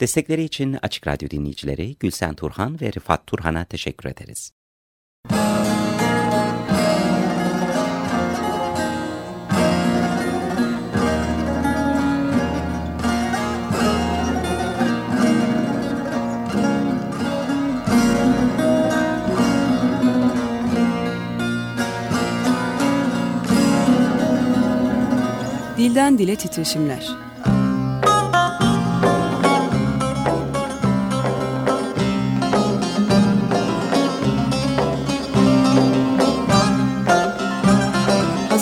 Destekleri için Açık Radyo dinleyicileri Gülsen Turhan ve Rıfat Turhan'a teşekkür ederiz. Dilden Dile Titreşimler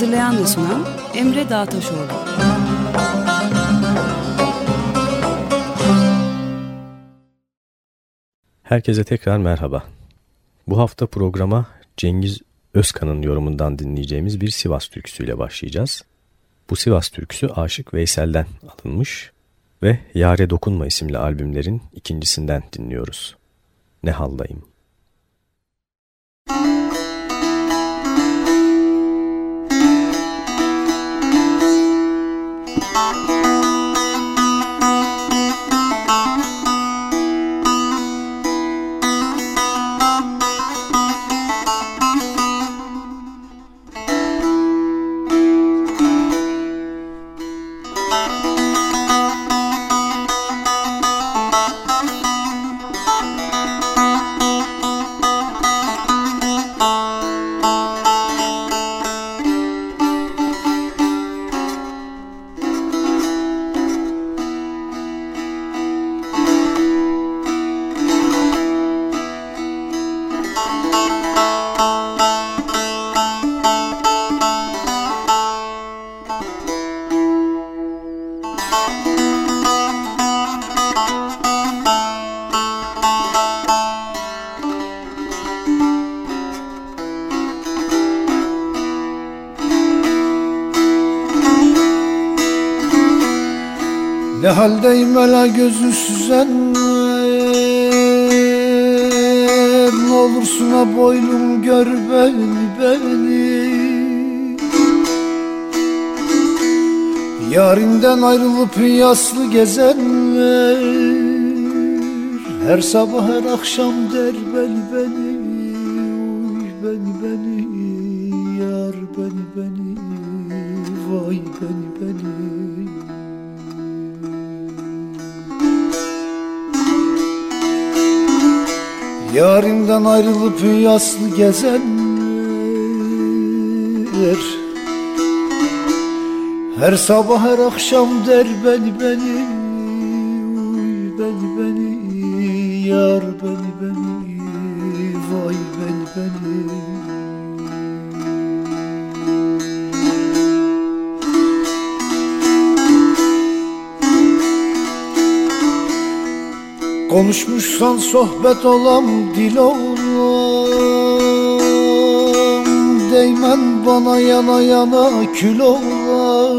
Hazırlayan ve sunan Emre Dağtaşoğlu. Herkese tekrar merhaba. Bu hafta programa Cengiz Özkan'ın yorumundan dinleyeceğimiz bir Sivas türküsüyle başlayacağız. Bu Sivas türküsü Aşık Veysel'den alınmış ve Yare Dokunma isimli albümlerin ikincisinden dinliyoruz. Ne haldayım? Haldeyim ela gözü süzenler Ne olursun ha boylum gör beni beni. Yarinden ayrılıp yaslı gezenler. Her sabah her akşam der beni beni. Uy beni beni. Yar beni beni. Vay beni Yarimden ayrılıp yaslı gezenler Her sabah her akşam der beni beni Konuşmuşsan sohbet olam dil olam. Değmen bana yana yana kül olam.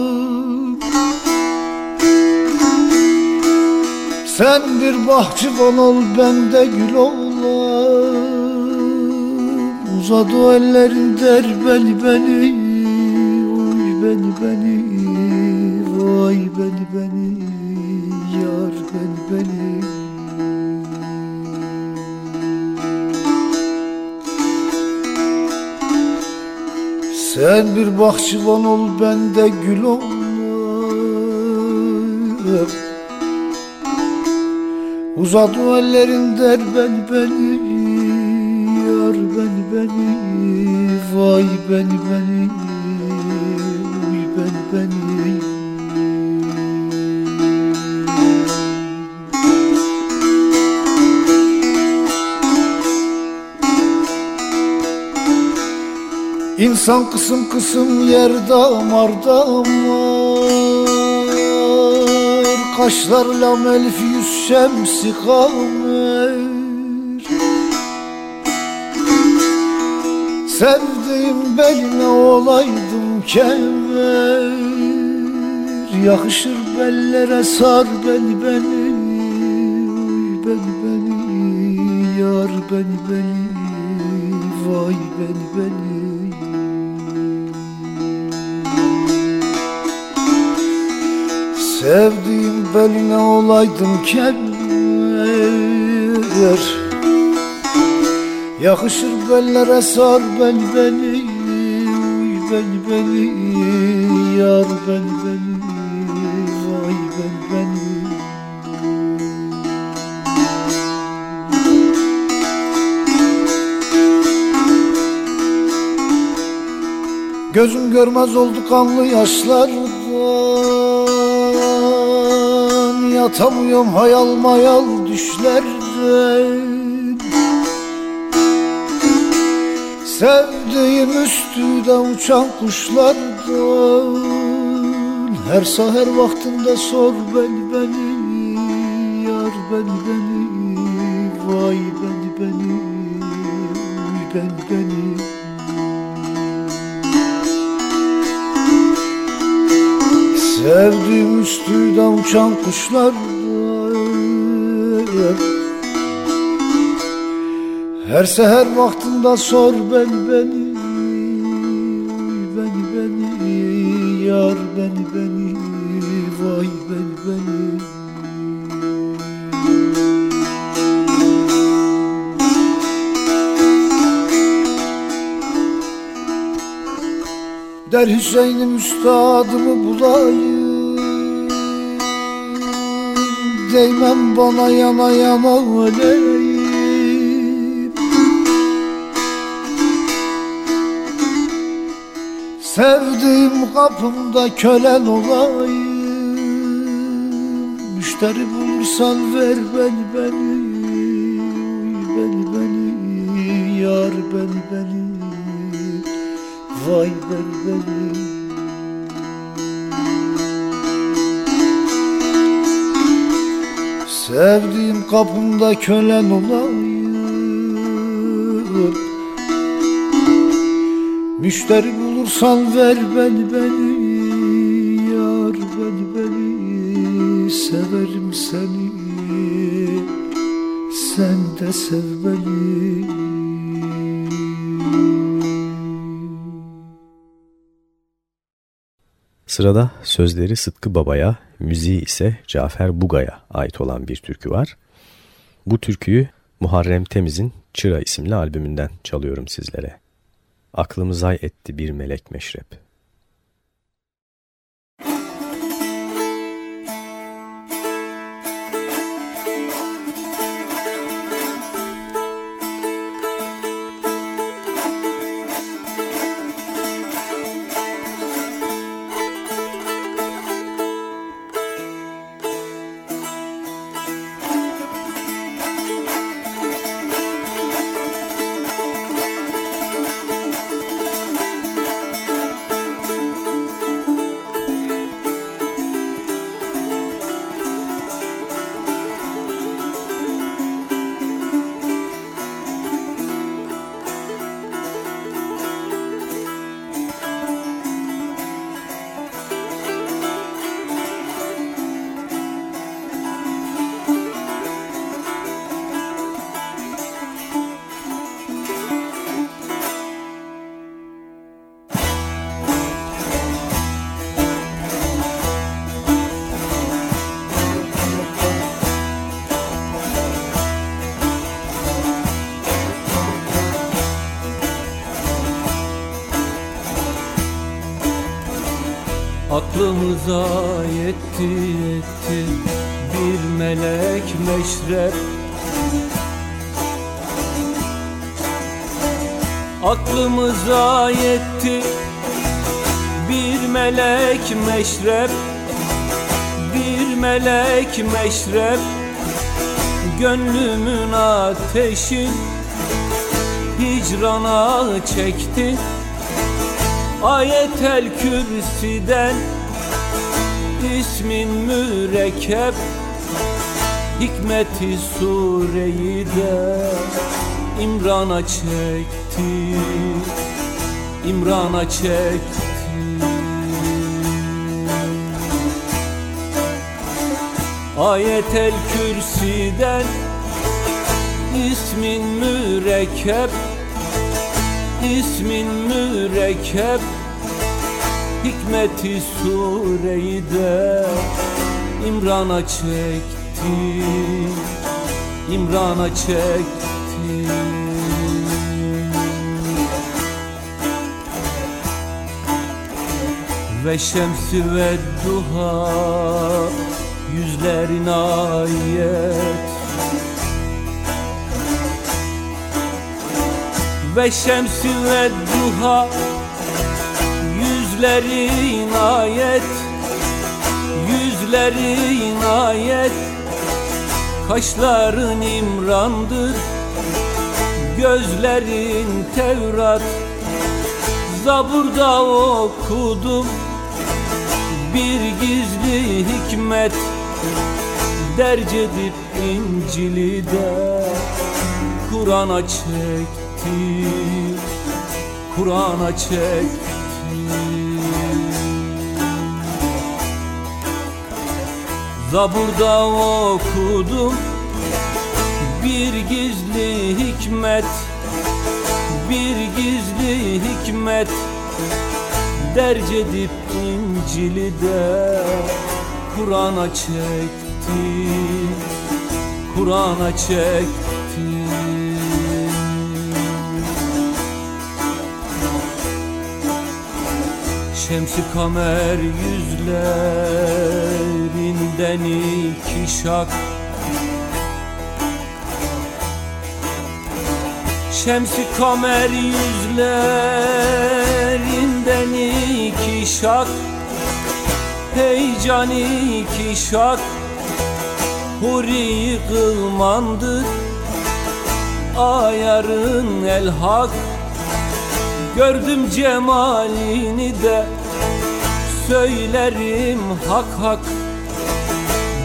Sen bir bahçıvan ol ben de gül olam. Uzadı ellerin der beni beni. Uy beni beni. Vay beni beni Sen bir bahçıvan ol ben de gül ol Uzat o ellerin der beni beni Yar beni beni Vay beni beni İnsan kısım kısım yer damar damar. Kaşlar lam elif yüz şemsi kamer Sevdiğim beline olaydım kemer. Yakışır bellere sar beni beni. Beni beni. Yar beni beni. Vay beni beni Sevdiğim beline olaydım ver Yakışır bellere sar bel beni bel beni Yar bel beni Vay bel beni. Gözüm görmez oldu kanlı yaşlardan Yatamıyorum hayal mayal düşlerden Sevdiğim üstüde uçan kuşlardan Her seher vaktinde sor beni beni Yar beni beni Sevdiğim üstüden uçan kuşlar Her seher vaktinde sor ben beni Beni beni yar beni beni Vay beni beni. Der Hüseyin'im üstadımı bulayım Değmem bana yana yana öleyim Sevdiğim kapımda kölen olayım. Müşteri bulursan ver beni beni Beni beni. Yar beni beni. Vay beni beni Sevdiğim kapımda kölen olayım. Müşteri bulursan ver beni beni Sırada sözleri Sıtkı Baba'ya, müziği ise Cafer Buga'ya ait olan bir türkü var. Bu türküyü Muharrem Temiz'in Çıra isimli albümünden çalıyorum sizlere. Aklımıza etti bir melek meşrep. Aklımıza yetti yetti bir melek meşrep. Aklımıza yetti bir melek meşrep. Bir melek meşrep. Gönlümün ateşi hicrana çekti. Ayetel kürsiden ismin mürekkep Hikmeti sureyi de İmran'a çekti İmran'a çekti. Ayetel kürsiden ismin mürekkep ismin mürekkep Hikmeti sureyi de İmran'a çekti. İmran'a çekti. Ve şemsi ve duha yüzlerin ayet. Ve şemsi ve duha yüzlerin ayet Yüzlerin ayet Kaşların imrandır Gözlerin Tevrat. Zaburda okudum Bir gizli hikmet. Derc edip İncil'i de Kur'an'a çekti Kur'an'a çekti Zaburda okudum bir gizli hikmet Bir gizli hikmet. Derc edip İncil'i de Kur'an'a çekti Kur'an'a çekti Şemsi kamer yüzlerinden iki şak. Şemsi kamer yüzlerinden iki şak. Heyecan iki şak. Huri kılmandır Ayarın el hak. Gördüm cemalini de. Söylerim hak hak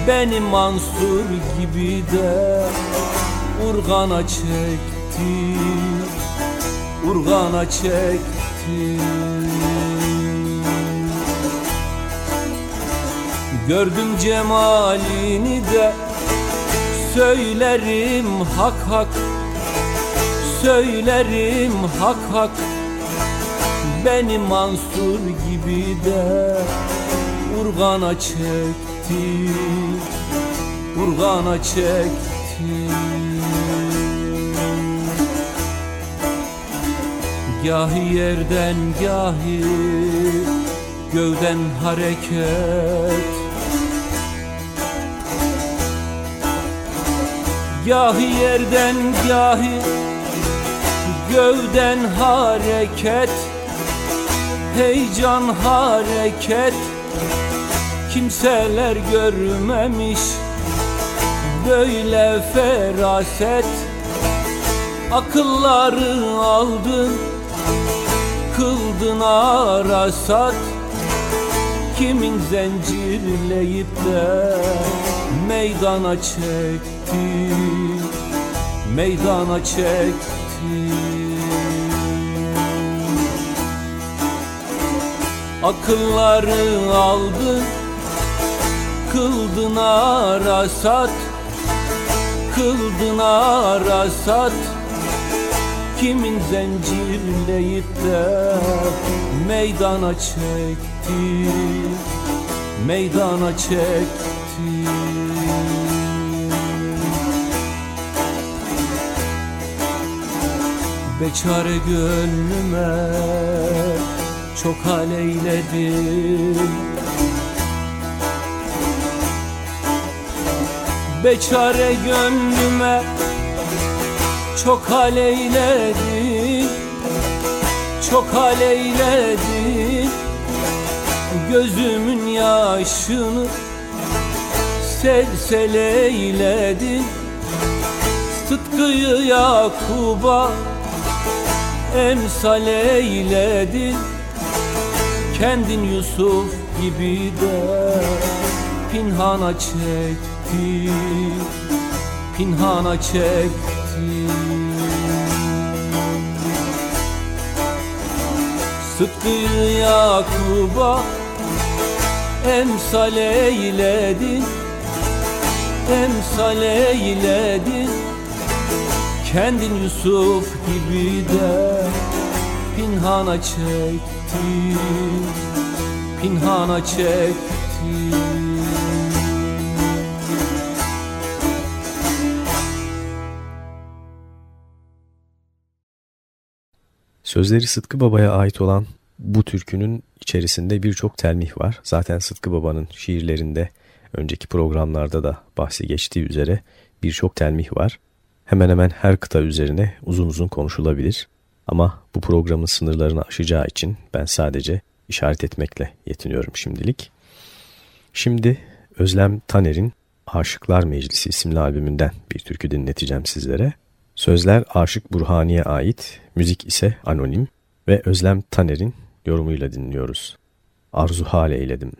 Beni Mansur gibi de Urgana çekti. Urgana çekti. Gördüm cemalini de Söylerim hak hak. Söylerim hak hak. Beni Mansur gibi de Urgana çekti Urgana çekti. Gahi yerden gahi Gövden hareket. Gahi yerden gahi Gövden hareket. Heyecan hareket Kimseler görmemiş. Böyle feraset Akılları aldın Kıldın arasat. Kimin zincirleyip de Meydana çekti Meydana çekti. Akılları aldın Kıldın arasat Kıldın arasat. Kimin zincirleyip de Meydana çekti? Meydana çekti. Beçare gönlüme çok hal eyledim Beçare gönlüme çok hal eyledin Çok hal eyledin Gözümün yaşını sel sel eyledin Sıtkıyı Yakub'a emsal eyledin Kendin Yusuf gibi de pinhana çekti Pinhana çekti. Sıtkı Yakub'a emsal eyledin Emsal eyledin Kendin Yusuf gibi de pinhana çekti Pinhana çekti Sözleri Sıtkı Baba'ya ait olan bu türkünün içerisinde birçok telmih var. Zaten Sıtkı Baba'nın şiirlerinde önceki programlarda da bahsi geçtiği üzere birçok telmih var. Hemen hemen her kıta üzerine uzun uzun konuşulabilir. Ama bu programın sınırlarını aşacağı için ben sadece işaret etmekle yetiniyorum şimdilik. Şimdi Özlem Taner'in Aşıklar Meclisi isimli albümünden bir türkü dinleteceğim sizlere. Sözler Aşık Burhani'ye ait, müzik ise anonim ve Özlem Taner'in yorumuyla dinliyoruz. Arzu hale eyledim.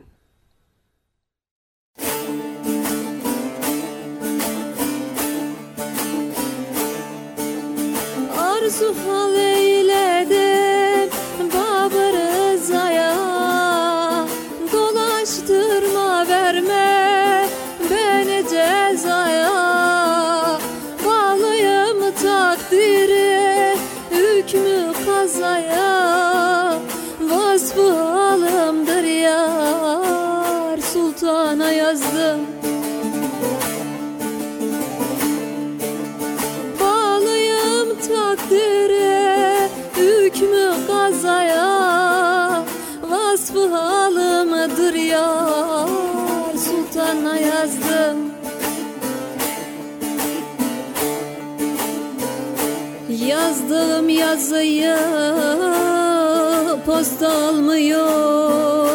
Yazdığım yazıyı posta almıyor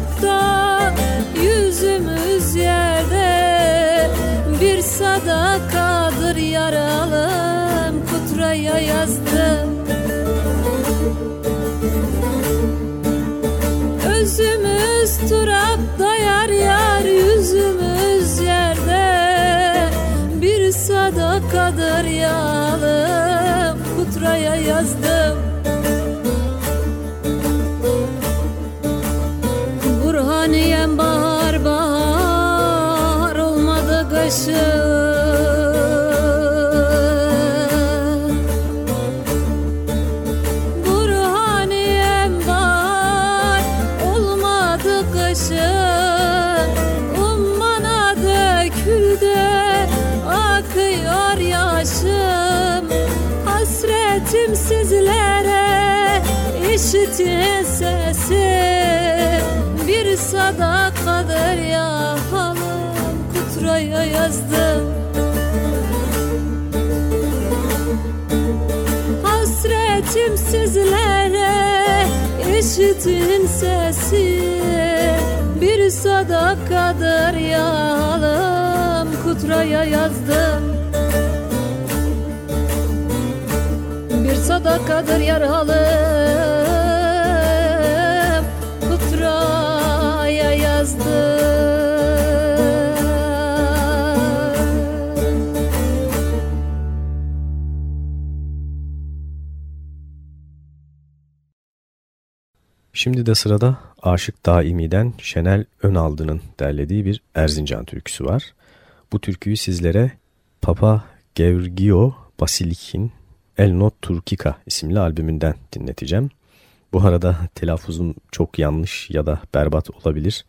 turapta yüzümüz yerde. Bir sadakadır yaralım kutraya yazdım yaradır yarhalım Kutraya yazdı Şimdi de sırada Aşık Daimi'den Şenel Önaldı'nın derlediği bir Erzincan türküsü var. Bu türküyü sizlere Papa Georgio Basilik'in El Not Turkika isimli albümünden dinleteceğim. Bu arada telaffuzum çok yanlış ya da berbat olabilir.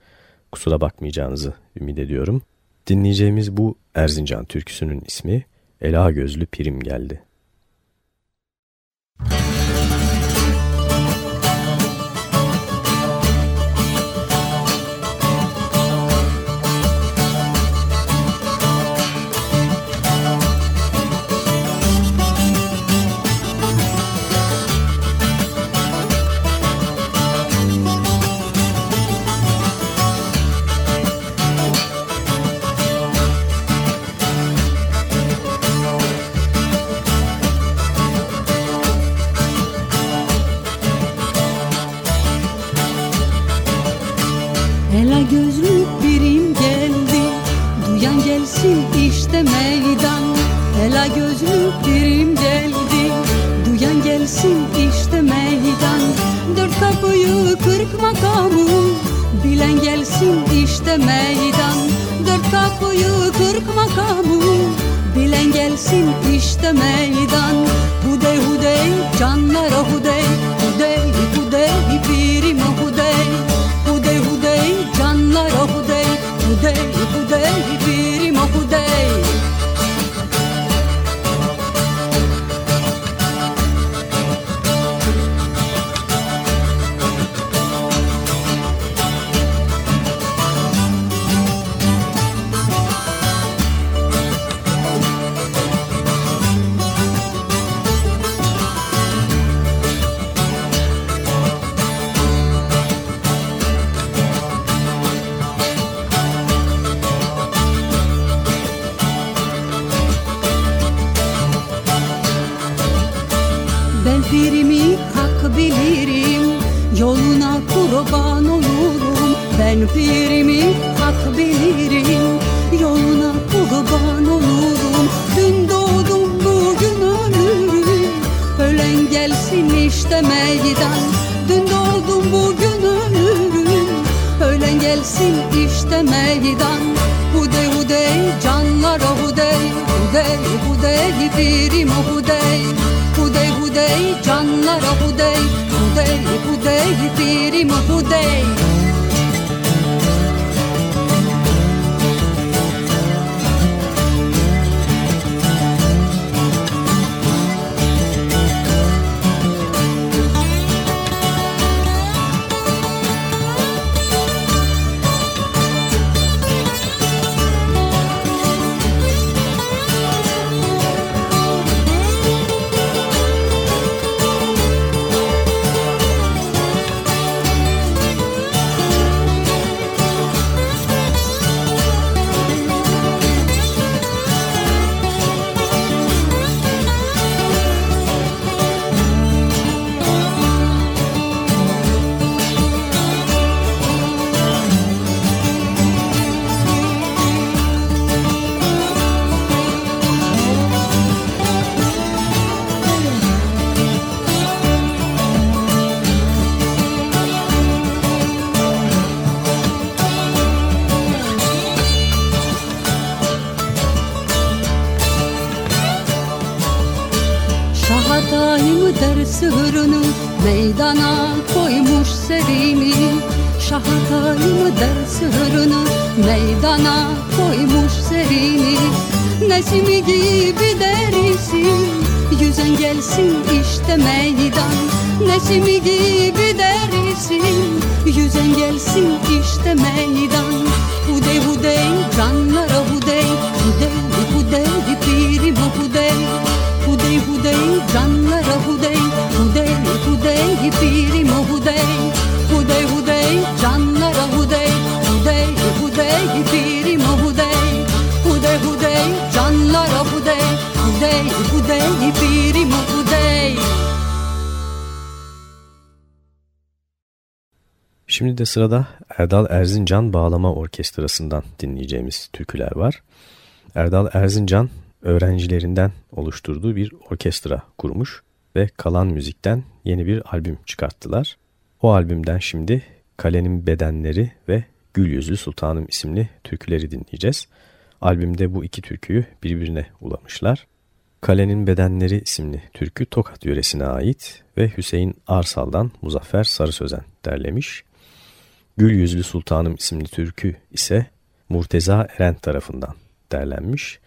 Kusura bakmayacağınızı ümit ediyorum. Dinleyeceğimiz bu Erzincan türküsünün ismi Ela Gözlü Pirim geldi. sensin işte meydan. Hudey hudey canlara hudey Şimdi sırada Erdal Erzincan Bağlama Orkestrası'ndan dinleyeceğimiz türküler var. Erdal Erzincan öğrencilerinden oluşturduğu bir orkestra kurmuş ve kalan müzikten yeni bir albüm çıkarttılar. O albümden şimdi Kalenin Bedenleri ve Gül Yüzlü Sultanım isimli türküleri dinleyeceğiz. Albümde bu iki türküyü birbirine ulamışlar. Kalenin Bedenleri isimli türkü Tokat yöresine ait ve Hüseyin Arsal'dan Muzaffer Sarı Sözen derlemiş. Gül Yüzlü Sultanım isimli türkü ise Murteza Eren tarafından derlenmiş.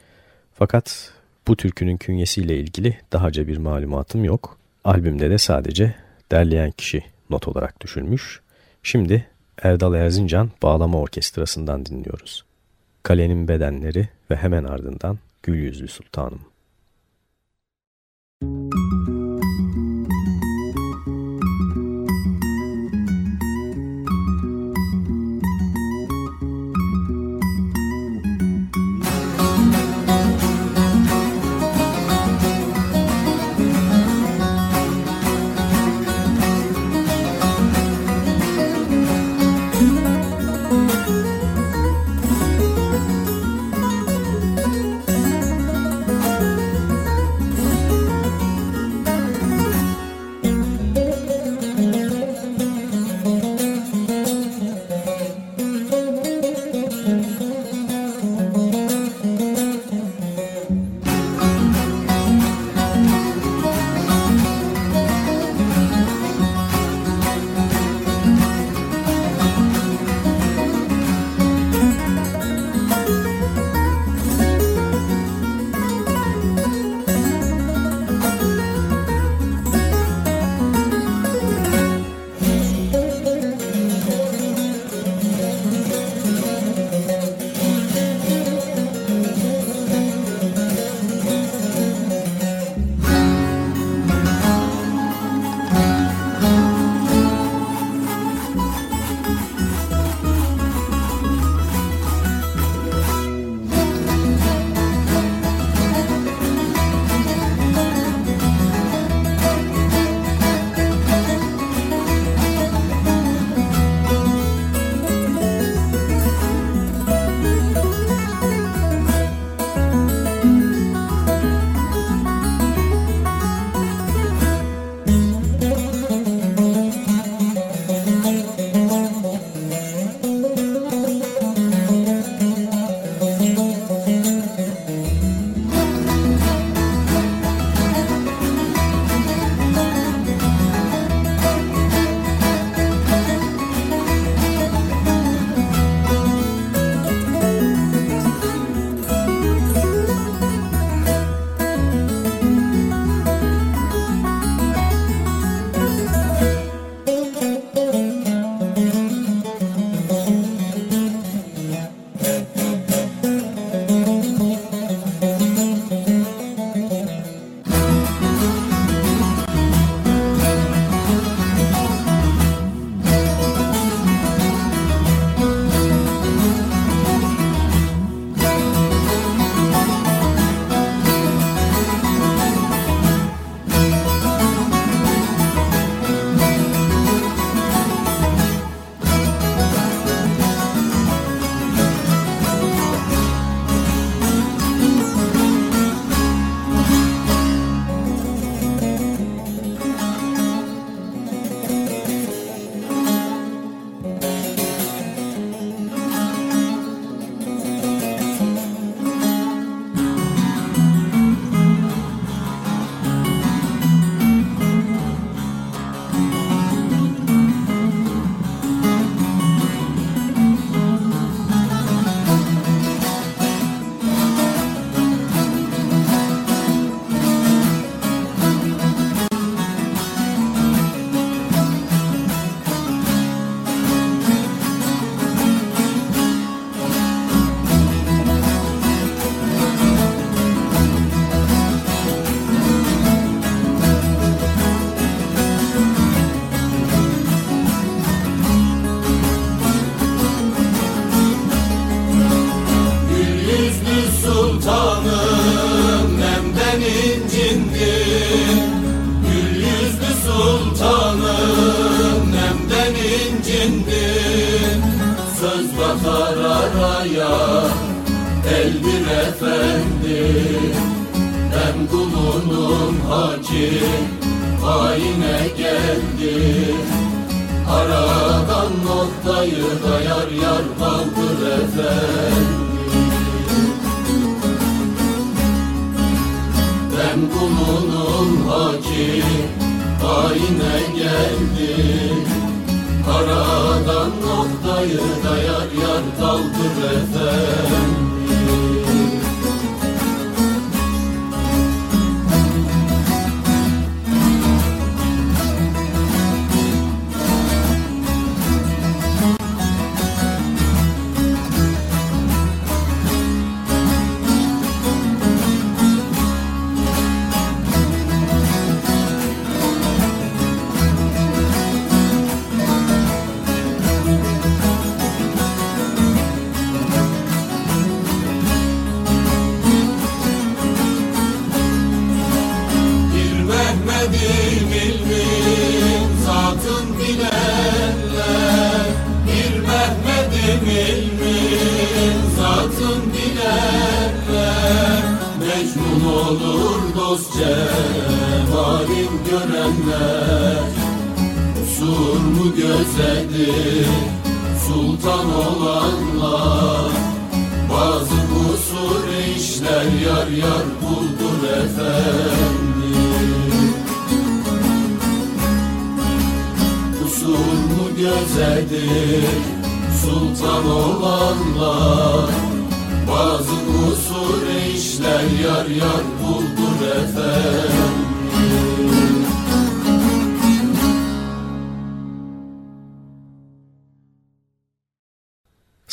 Fakat bu türkünün künyesiyle ilgili dahaca bir malumatım yok. Albümde de sadece derleyen kişi not olarak düşülmüş. Şimdi Erdal Erzincan Bağlama Orkestrası'ndan dinliyoruz. Kalenin Bedenleri ve hemen ardından Gül Yüzlü Sultanım. Aradan noktayı dayar yar baldır efendim Ben kulunun haki haine geldim Aradan noktayı dayar yar daldır efendim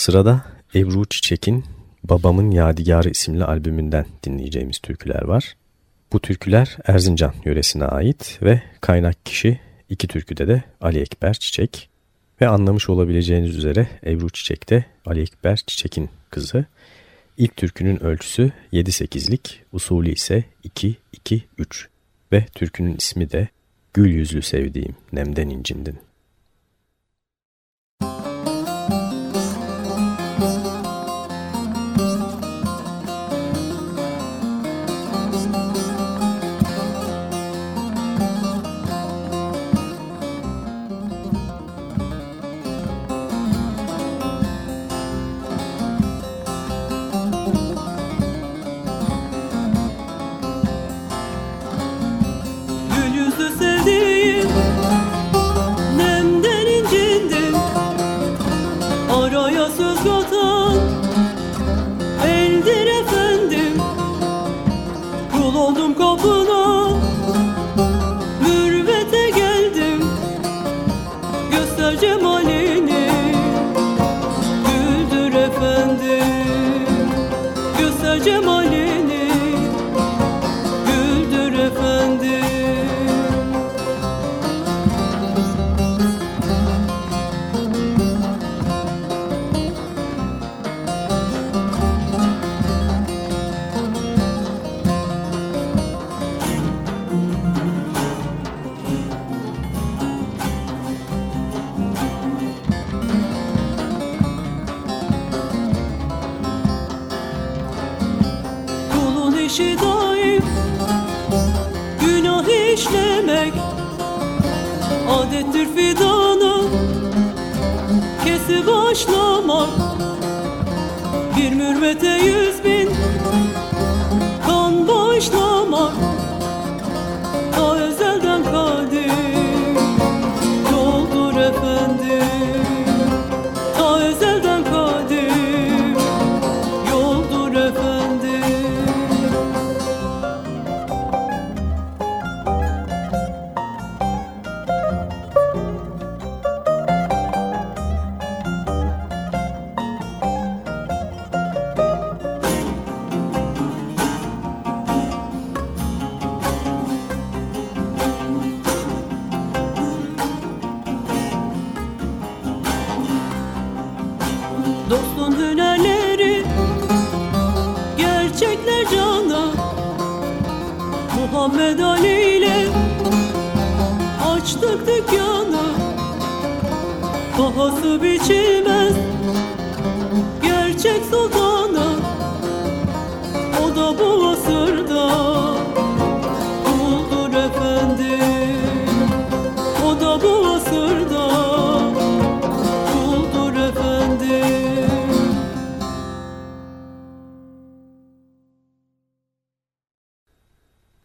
Sırada Ebru Çiçek'in Babamın Yadigarı isimli albümünden dinleyeceğimiz türküler var. Bu türküler Erzincan yöresine ait ve kaynak kişi iki türküde de Ali Ekber Çiçek ve anlamış olabileceğiniz üzere Ebru Çiçek de Ali Ekber Çiçek'in kızı. İlk türkünün ölçüsü 7-8'lik, usulü ise 2-2-3 ve türkünün ismi de Gül yüzlü sevdiğim nemden incindin.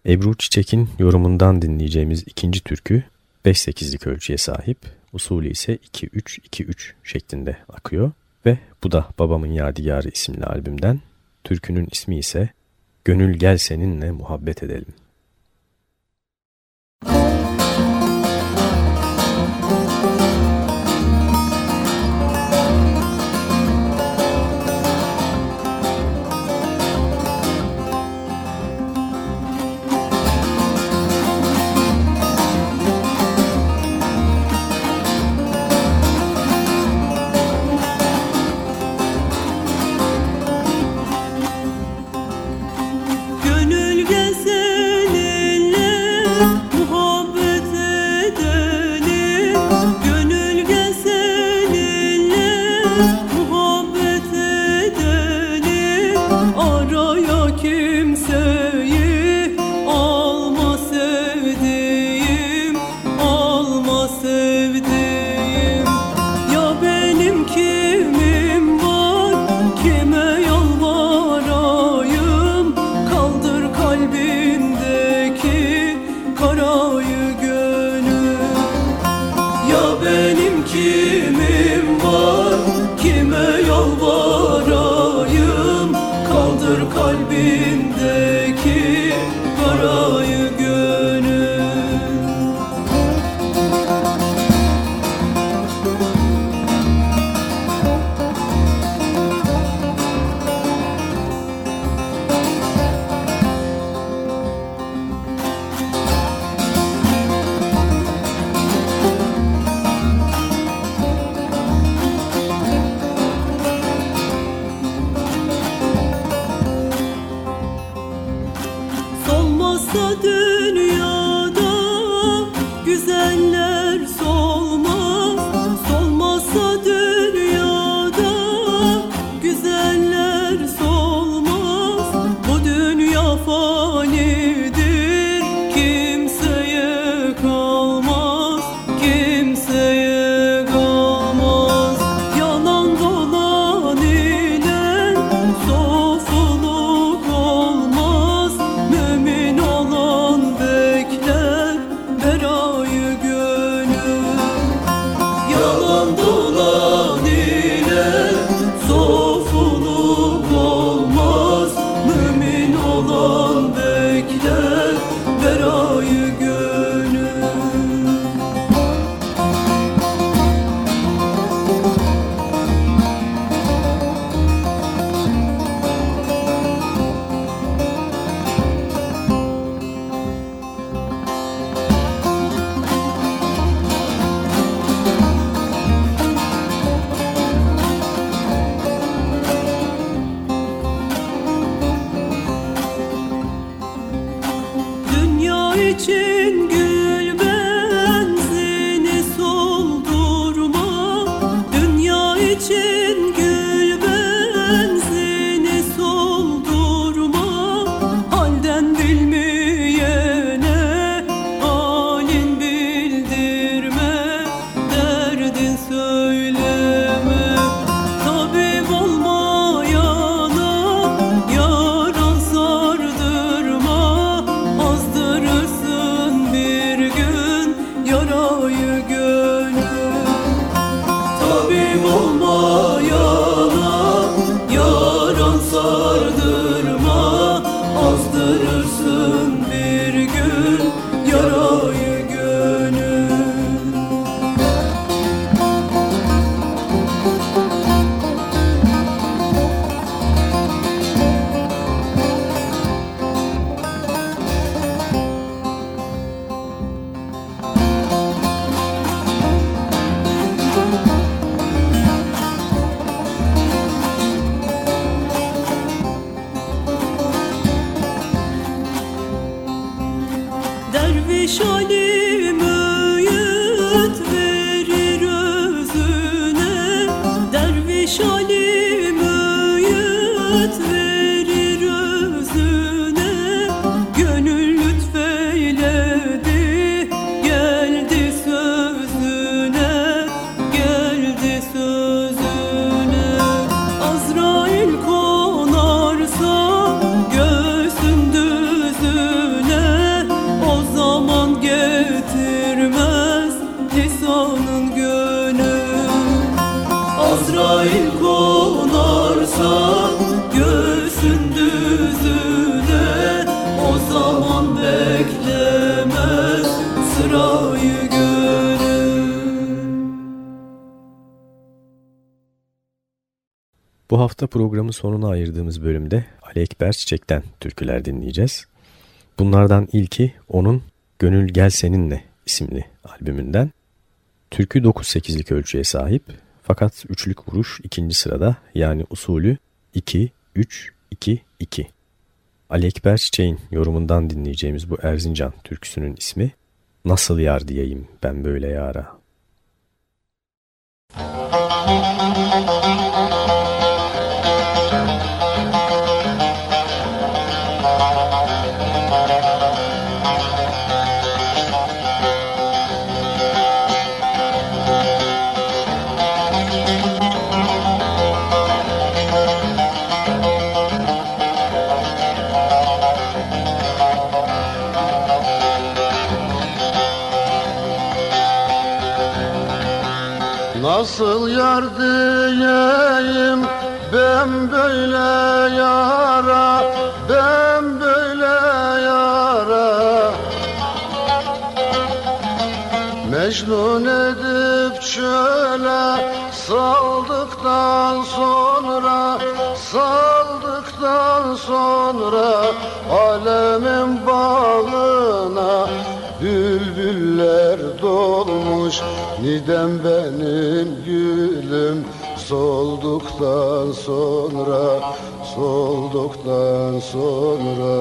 Ebru Çiçek'in yorumundan dinleyeceğimiz ikinci türkü 5-8'lik ölçüye sahip, usulü ise 2-3-2-3 şeklinde akıyor ve bu da Babamın Yadigarı isimli albümden, türkünün ismi ise Gönül Gel Seninle Muhabbet Edelim. Hafta programın sonuna ayırdığımız bölümde Ali Ekber Çiçek'ten türküler dinleyeceğiz. Bunlardan ilki onun Gönül Gel Seninle isimli albümünden. Türkü 9-8'lik ölçüye sahip fakat üçlük vuruş ikinci sırada yani usulü 2-3-2-2. Ali Ekber Çiçek'in yorumundan dinleyeceğimiz bu Erzincan türküsünün ismi Nasıl Yar Diyeyim Ben Böyle Yara. Müzik yar diyeyim ben böyle yara Ben böyle yara. Mecnun edip çöle saldıktan sonra Saldıktan sonra alemin bağına Bülbüller dolmuş Nidem benim gülüm Solduktan sonra Solduktan sonra?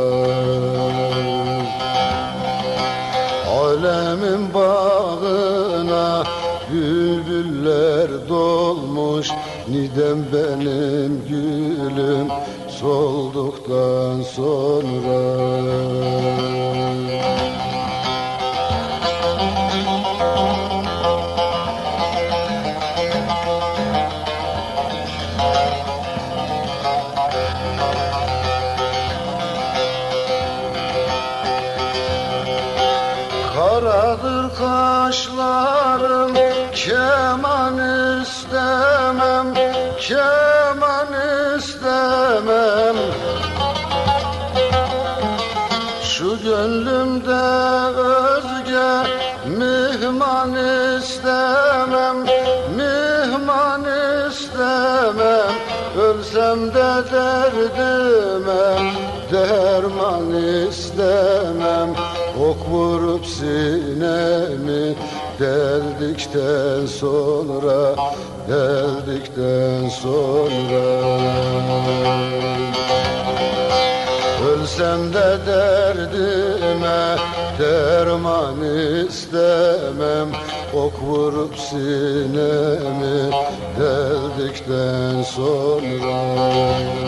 Alemin bağına Bülbüller dolmuş Nidem benim gülüm Solduktan sonra derdime derman istemem. Ok vurup sinemi deldikten sonra Deldikten sonra. Ölsem de derdime derman istemem. Ok vurup sinemi deldikten sonra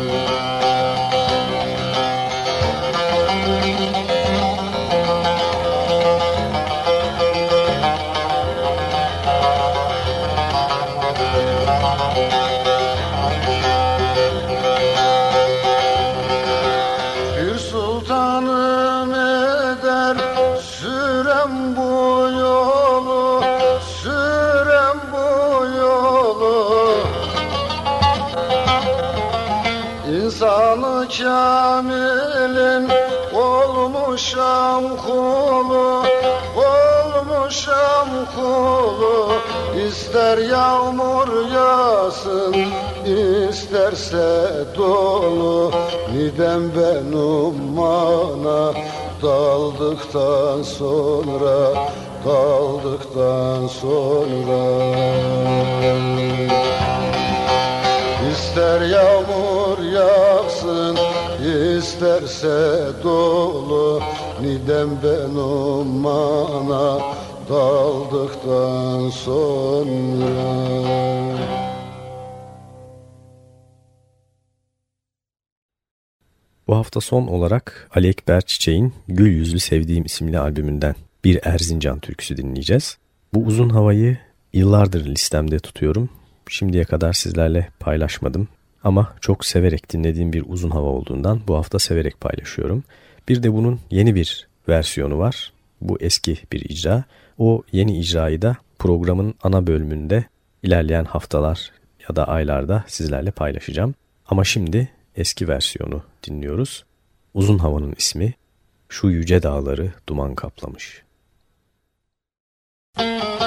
isterse dolu nidem ben ummana daldıktan sonra daldıktan sonra. İster yağmur yağsın isterse dolu Nidem ben ummana daldıktan sonra hafta son olarak Ali Ekber Çiçek'in Gül Yüzlü Sevdiğim isimli albümünden bir Erzincan türküsü dinleyeceğiz. Bu uzun havayı yıllardır listemde tutuyorum. Şimdiye kadar sizlerle paylaşmadım. Ama çok severek dinlediğim bir uzun hava olduğundan bu hafta severek paylaşıyorum. Bir de bunun yeni bir versiyonu var. Bu eski bir icra. O yeni icrayı da programın ana bölümünde ilerleyen haftalar ya da aylarda sizlerle paylaşacağım. Ama şimdi eski versiyonu dinliyoruz. Uzun havanın ismi şu yüce dağları duman kaplamış. Müzik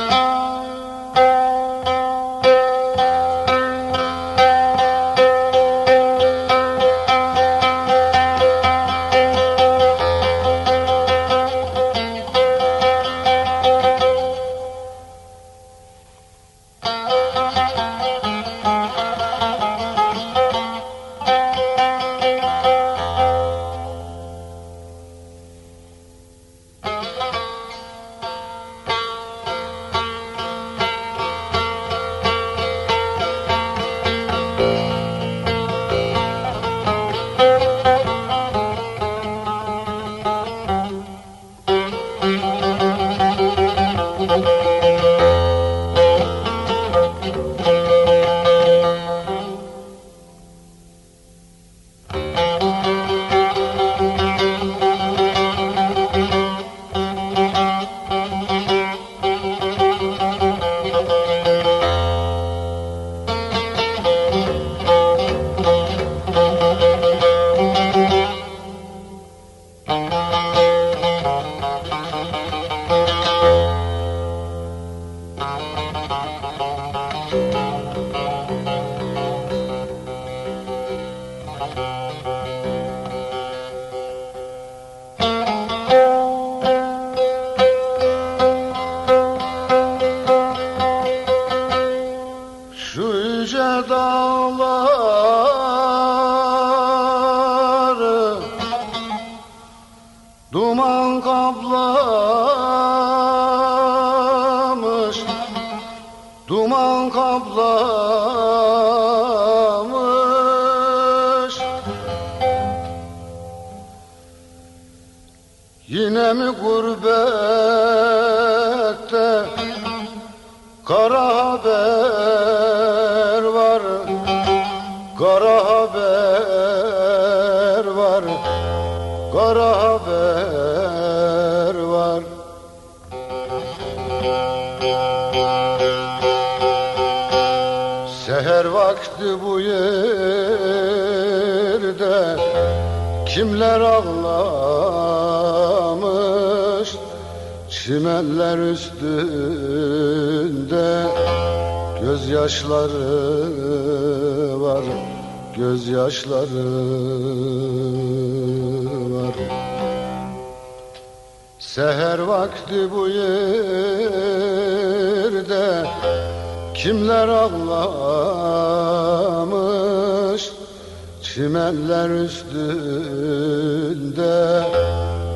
üstünde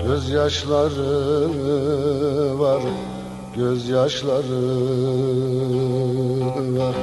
gözyaşları var Gözyaşları var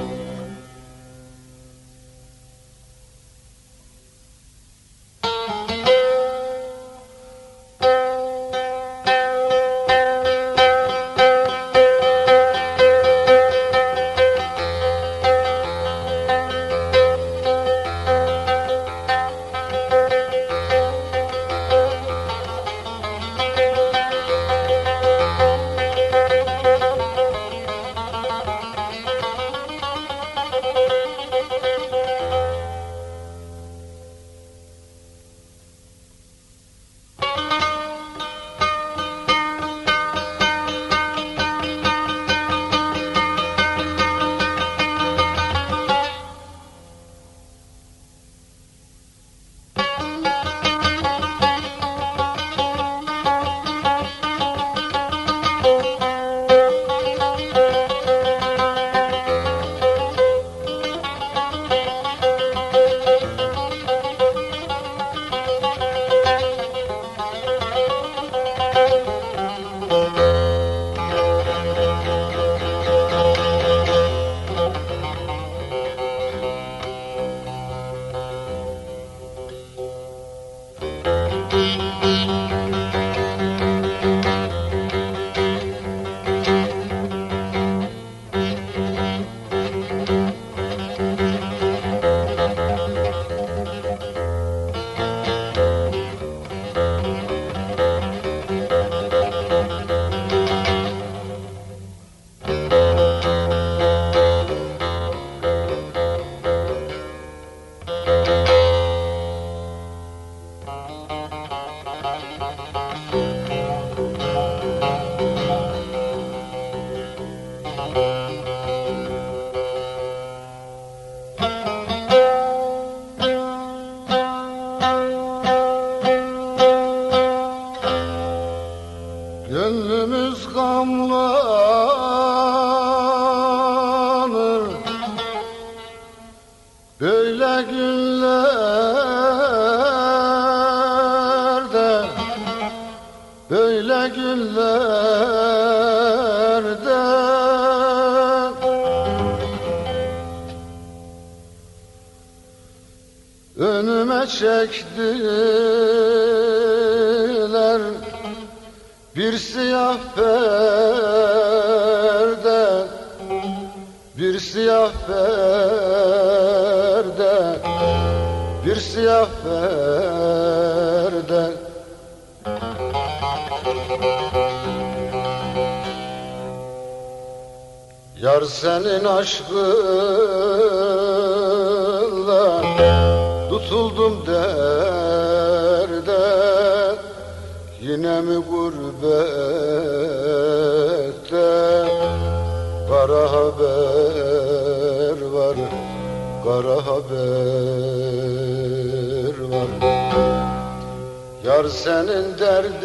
Yar senin derdinden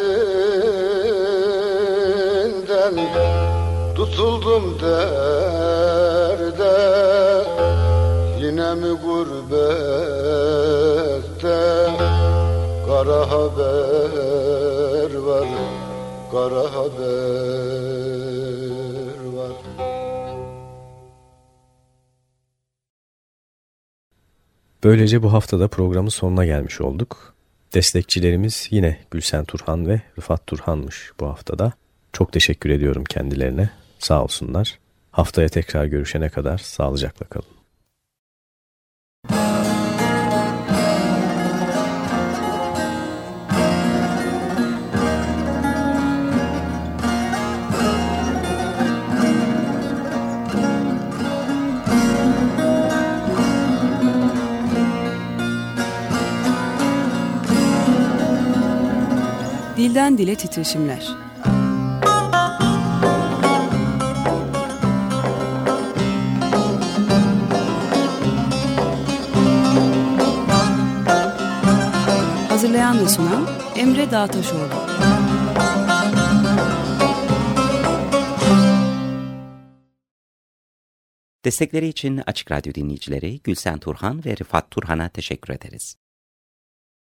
Tutuldum derde Yine mi gurbette Kara haber var Kara haber var Böylece bu haftada programın sonuna gelmiş olduk. Destekçilerimiz yine Gülsen Turhan ve Rıfat Turhan'mış bu haftada. Çok teşekkür ediyorum kendilerine. Sağ olsunlar. Haftaya tekrar görüşene kadar sağlıcakla kalın. Dile titreşimler. Hazırlayan ve sunan Emre Dağtaşoğlu. Destekleri için Açık Radyo dinleyicileri Gülsen Turhan ve Rıfat Turhan'a teşekkür ederiz.